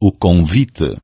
o convite.